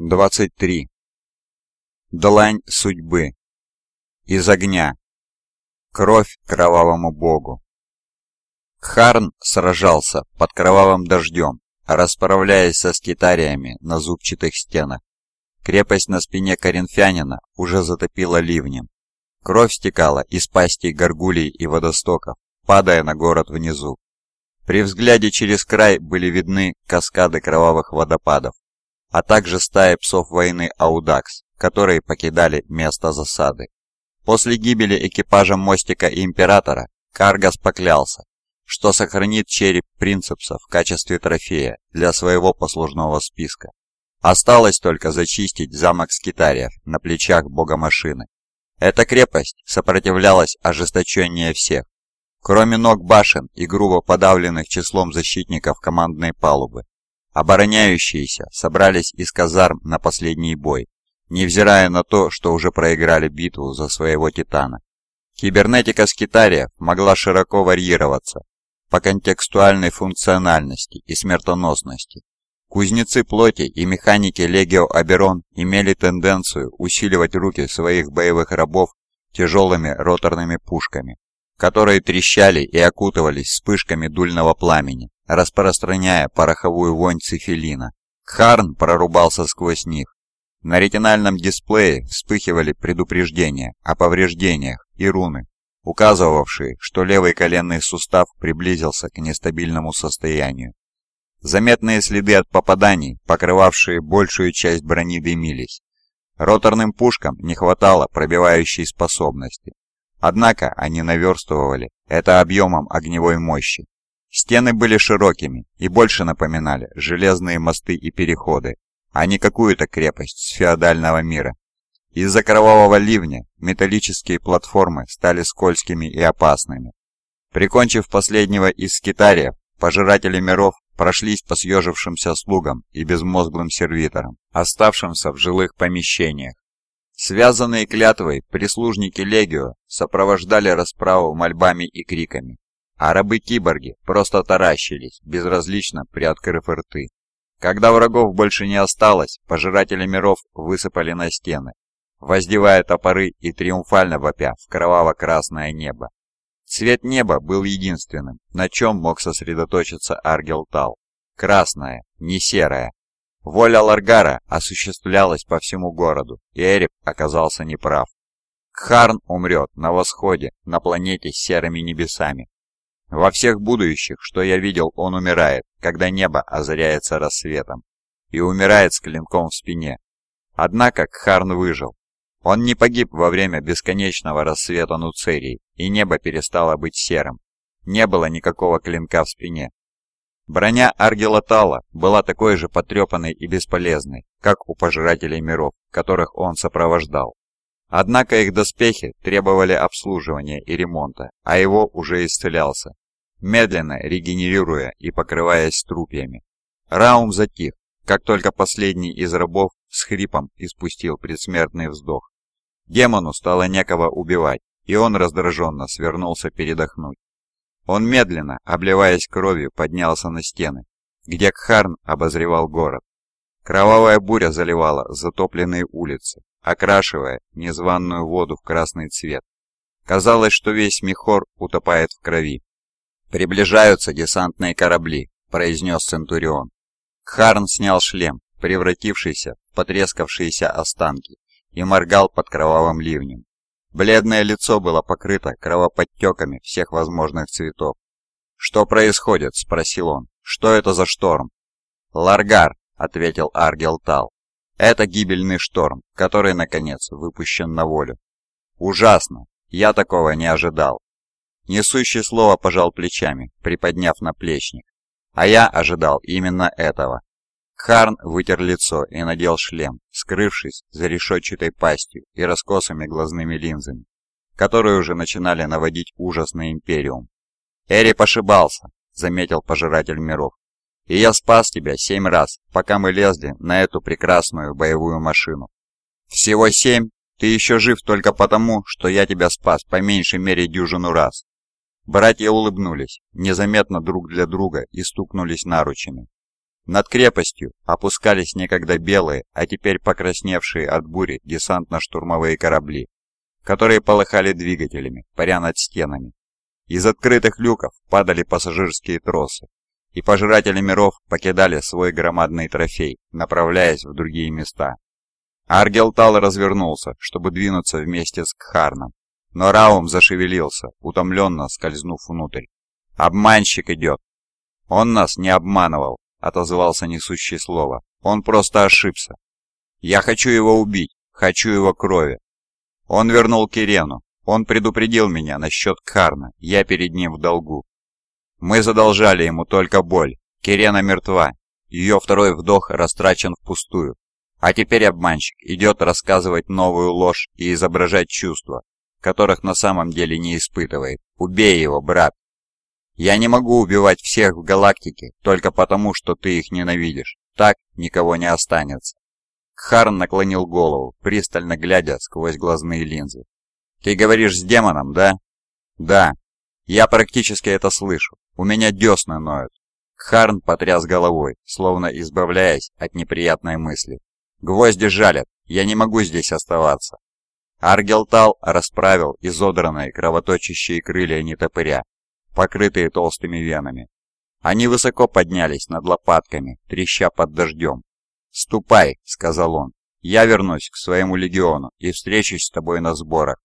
23. Длань судьбы. Из огня. Кровь кровавому богу. Кхарн сражался под кровавым дождем, расправляясь со скитариями на зубчатых стенах. Крепость на спине коринфянина уже затопила ливнем. Кровь стекала из пастей горгулей и водостоков, падая на город внизу. При взгляде через край были видны каскады кровавых водопадов, а также стаи псов войны Аудакс, которые покидали место засады. После гибели экипажа мостика Императора Каргас поклялся, что сохранит череп принцепса в качестве трофея для своего послужного списка. Осталось только зачистить замок скитариев на плечах бога машины. Эта крепость сопротивлялась ожесточеннее всех. Кроме ног башен и грубо подавленных числом защитников командной палубы, Обороняющиеся собрались из казарм на последний бой, невзирая на то, что уже проиграли битву за своего Титана. Кибернетика скитариев могла широко варьироваться по контекстуальной функциональности и смертоносности. Кузнецы плоти и механики Легио Аберон имели тенденцию усиливать руки своих боевых рабов тяжелыми роторными пушками, которые трещали и окутывались вспышками дульного пламени, распространяя пороховую вонь цифелина. Харн прорубался сквозь них. На ретинальном дисплее вспыхивали предупреждения о повреждениях и руны, указывавшие, что левый коленный сустав приблизился к нестабильному состоянию. Заметные следы от попаданий, покрывавшие большую часть брони, дымились. Роторным пушкам не хватало пробивающей способности. Однако они наверстывали это объемом огневой мощи, Стены были широкими и больше напоминали железные мосты и переходы, а не какую-то крепость с феодального мира. Из-за кровавого ливня металлические платформы стали скользкими и опасными. Прикончив последнего из скитариев, пожиратели миров прошлись по съежившимся слугам и безмозглым сервиторам, оставшимся в жилых помещениях. Связанные клятвой прислужники Легио сопровождали расправу мольбами и криками. А рабы-киборги просто таращились, безразлично приоткрыв рты. Когда врагов больше не осталось, пожиратели миров высыпали на стены, воздевая топоры и триумфально вопя в кроваво-красное небо. Цвет неба был единственным, на чем мог сосредоточиться Аргел Тал. Красное, не серое. Воля Ларгара осуществлялась по всему городу, и Эрик оказался неправ. Кхарн умрет на восходе, на планете с серыми небесами, во всех будущих, что я видел, он умирает, когда небо озаряется рассветом, и умирает с клинком в спине. Однако Кхарн выжил. Он не погиб во время бесконечного рассвета Нуцерии, и небо перестало быть серым. Не было никакого клинка в спине. Броня Аргелатала была такой же потрепанной и бесполезной, как у пожирателей миров, которых он сопровождал. Однако их доспехи требовали обслуживания и ремонта, а его уже исцелялся, медленно регенерируя и покрываясь трупьями. Раум затих, как только последний из рабов с хрипом испустил предсмертный вздох. Демону стало некого убивать, и он раздраженно свернулся передохнуть. Он медленно, обливаясь кровью, поднялся на стены, где Кхарн обозревал город. Кровавая буря заливала затопленные улицы, окрашивая незваную воду в красный цвет. Казалось, что весь Михор утопает в крови. «Приближаются десантные корабли», — произнес Центурион. Харн снял шлем, превратившийся в потрескавшиеся останки, и моргал под кровавым ливнем. Бледное лицо было покрыто кровоподтеками всех возможных цветов. «Что происходит?» — спросил он. «Что это за шторм?» «Ларгар», — ответил Аргел Тал. Это гибельный шторм, который, наконец, выпущен на волю. Ужасно! Я такого не ожидал. Несущий слово пожал плечами, приподняв наплечник. А я ожидал именно этого. Харн вытер лицо и надел шлем, скрывшись за решетчатой пастью и раскосыми глазными линзами, которые уже начинали наводить ужас на Империум. «Эри пошибался», — заметил Пожиратель миров. И я спас тебя семь раз, пока мы лезли на эту прекрасную боевую машину. Всего семь? Ты еще жив только потому, что я тебя спас по меньшей мере дюжину раз. Братья улыбнулись, незаметно друг для друга и стукнулись наручами. Над крепостью опускались некогда белые, а теперь покрасневшие от бури десантно-штурмовые корабли, которые полыхали двигателями, паря над стенами. Из открытых люков падали пассажирские тросы, и пожиратели миров покидали свой громадный трофей, направляясь в другие места. Аргелтал развернулся, чтобы двинуться вместе с Кхарном, но Раум зашевелился, утомленно скользнув внутрь. «Обманщик идет!» «Он нас не обманывал», — отозвался несущий слово. «Он просто ошибся. Я хочу его убить, хочу его крови». Он вернул Кирену. Он предупредил меня насчет Кхарна, я перед ним в долгу. Мы задолжали ему только боль. Кирена мертва. Ее второй вдох растрачен впустую. А теперь обманщик идет рассказывать новую ложь и изображать чувства, которых на самом деле не испытывает. Убей его, брат. Я не могу убивать всех в галактике только потому, что ты их ненавидишь. Так никого не останется. Харн наклонил голову, пристально глядя сквозь глазные линзы. «Ты говоришь с демоном, да?» «Да. Я практически это слышу. У меня десны ноют». Харн потряс головой, словно избавляясь от неприятной мысли. «Гвозди жалят. Я не могу здесь оставаться». Аргелтал расправил изодранные кровоточащие крылья нетопыря, покрытые толстыми венами. Они высоко поднялись над лопатками, треща под дождем. «Ступай», — сказал он, — «я вернусь к своему легиону и встречусь с тобой на сборах».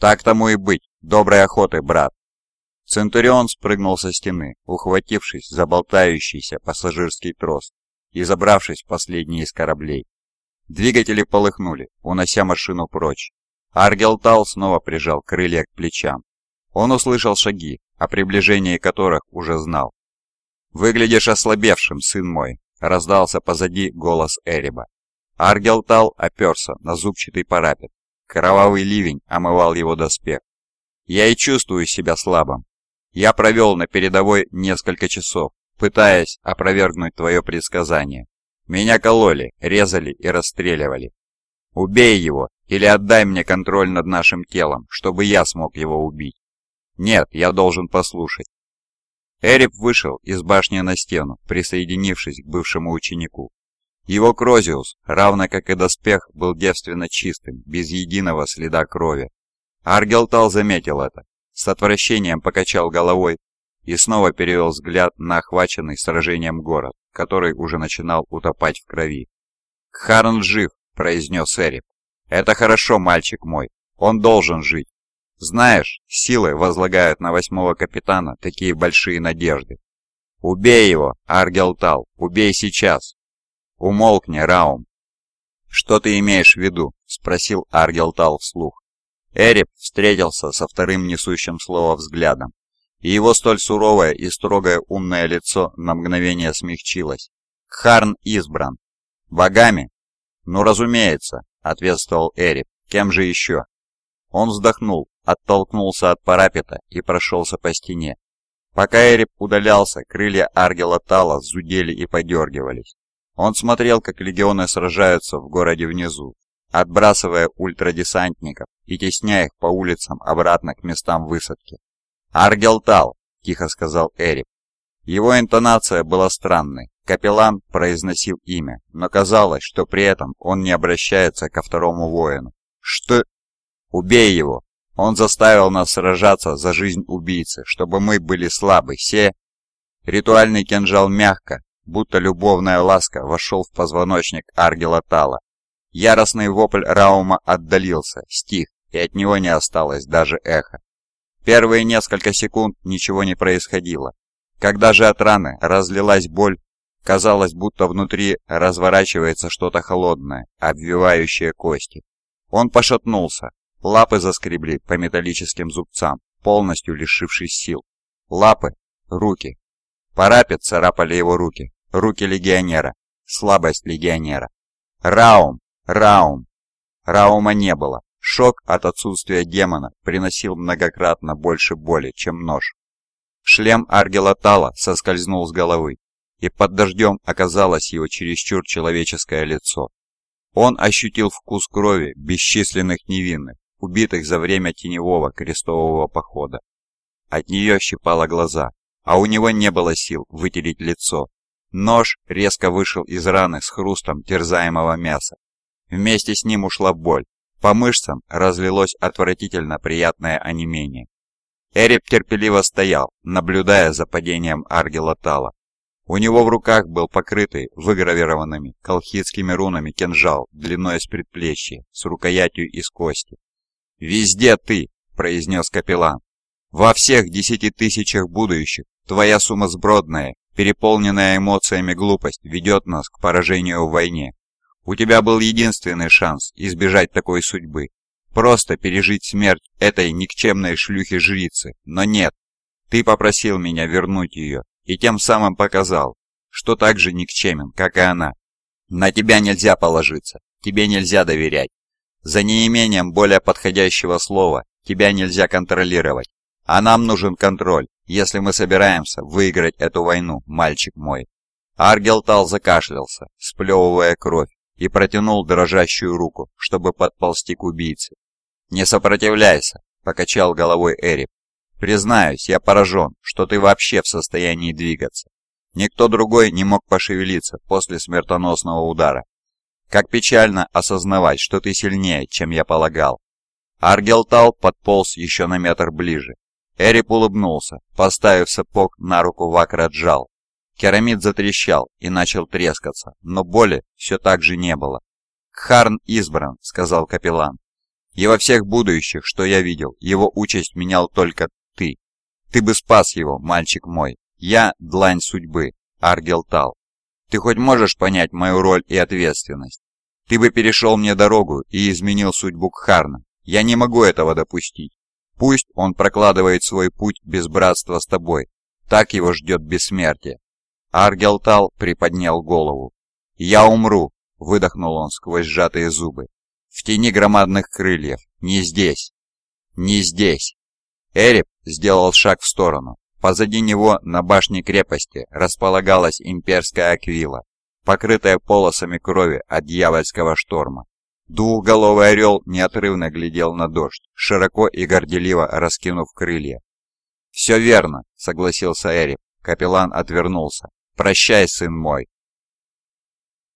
«Так тому и быть. Доброй охоты, брат». Центурион спрыгнул со стены, ухватившись за болтающийся пассажирский трос и забравшись в последний из кораблей. Двигатели полыхнули, унося машину прочь. Аргелтал снова прижал крылья к плечам. Он услышал шаги, о приближении которых уже знал. «Выглядишь ослабевшим, сын мой», — раздался позади голос Эриба. Аргелтал оперся на зубчатый парапет. Кровавый ливень омывал его доспех. «Я и чувствую себя слабым. Я провел на передовой несколько часов, пытаясь опровергнуть твое предсказание. Меня кололи, резали и расстреливали. Убей его или отдай мне контроль над нашим телом, чтобы я смог его убить. Нет, я должен послушать. Эрип вышел из башни на стену, присоединившись к бывшему ученику. Его Крозиус, равно как и доспех, был девственно чистым, без единого следа крови. Аргелтал заметил это, с отвращением покачал головой и снова перевел взгляд на охваченный сражением город, который уже начинал утопать в крови. «Харн жив», — произнес Эрип. «Это хорошо, мальчик мой. Он должен жить. Знаешь, силы возлагают на восьмого капитана такие большие надежды. Убей его, Аргелтал, убей сейчас. Умолкни, Раум. Что ты имеешь в виду? Спросил Аргелтал вслух. Эрип встретился со вторым несущим слово взглядом, и его столь суровое и строгое умное лицо на мгновение смягчилось. Харн избран. Богами? Ну, разумеется, ответствовал Эрип. Кем же еще? Он вздохнул, оттолкнулся от парапета и прошелся по стене. Пока Эрип удалялся, крылья Аргела Тала зудели и подергивались. Он смотрел, как легионы сражаются в городе внизу, отбрасывая ультрадесантников и тесняя их по улицам обратно к местам высадки. «Аргел Тал!» – тихо сказал Эрип. Его интонация была странной. Капеллан произносил имя, но казалось, что при этом он не обращается ко второму воину. «Что?» «Убей его!» Он заставил нас сражаться за жизнь убийцы, чтобы мы были слабы. Се...» Ритуальный кинжал мягко, будто любовная ласка, вошел в позвоночник Аргела Тала. Яростный вопль Раума отдалился, стих, и от него не осталось даже эха. Первые несколько секунд ничего не происходило. Когда же от раны разлилась боль, казалось, будто внутри разворачивается что-то холодное, обвивающее кости. Он пошатнулся, Лапы заскребли по металлическим зубцам, полностью лишившись сил. Лапы, руки. Парапет царапали его руки. Руки легионера. Слабость легионера. Раум! Раум! Раума не было. Шок от отсутствия демона приносил многократно больше боли, чем нож. Шлем Аргела Тала соскользнул с головы, и под дождем оказалось его чересчур человеческое лицо. Он ощутил вкус крови бесчисленных невинных, убитых за время теневого крестового похода. От нее щипало глаза, а у него не было сил вытереть лицо. Нож резко вышел из раны с хрустом терзаемого мяса. Вместе с ним ушла боль. По мышцам разлилось отвратительно приятное онемение. Эрип терпеливо стоял, наблюдая за падением Аргела Тала. У него в руках был покрытый выгравированными колхидскими рунами кинжал длиной с предплечья, с рукоятью из кости. «Везде ты!» – произнес капеллан. «Во всех десяти тысячах будущих твоя сумасбродная, переполненная эмоциями глупость ведет нас к поражению в войне. У тебя был единственный шанс избежать такой судьбы. Просто пережить смерть этой никчемной шлюхи-жрицы, но нет. Ты попросил меня вернуть ее, и тем самым показал, что так же никчемен, как и она. На тебя нельзя положиться, тебе нельзя доверять. За неимением более подходящего слова тебя нельзя контролировать. А нам нужен контроль, если мы собираемся выиграть эту войну, мальчик мой. Аргелтал закашлялся, сплевывая кровь, и протянул дрожащую руку, чтобы подползти к убийце. «Не сопротивляйся», — покачал головой Эрип. Признаюсь, я поражен, что ты вообще в состоянии двигаться. Никто другой не мог пошевелиться после смертоносного удара. Как печально осознавать, что ты сильнее, чем я полагал. Аргелтал подполз еще на метр ближе. Эрип улыбнулся, поставив сапог на руку Вакраджал. Керамид затрещал и начал трескаться, но боли все так же не было. «Кхарн избран», — сказал капеллан. «И во всех будущих, что я видел, его участь менял только ты. Ты бы спас его, мальчик мой. Я – длань судьбы, Аргелтал. Ты хоть можешь понять мою роль и ответственность? Ты бы перешел мне дорогу и изменил судьбу Кхарна. Я не могу этого допустить. Пусть он прокладывает свой путь без братства с тобой. Так его ждет бессмертие. Аргелтал приподнял голову. «Я умру», — выдохнул он сквозь сжатые зубы. «В тени громадных крыльев. Не здесь. Не здесь». Эрип сделал шаг в сторону. Позади него на башне крепости располагалась имперская аквила, покрытая полосами крови от дьявольского шторма. Двухголовый орел неотрывно глядел на дождь, широко и горделиво раскинув крылья. «Все верно», — согласился Эрип. Капеллан отвернулся. «Прощай, сын мой».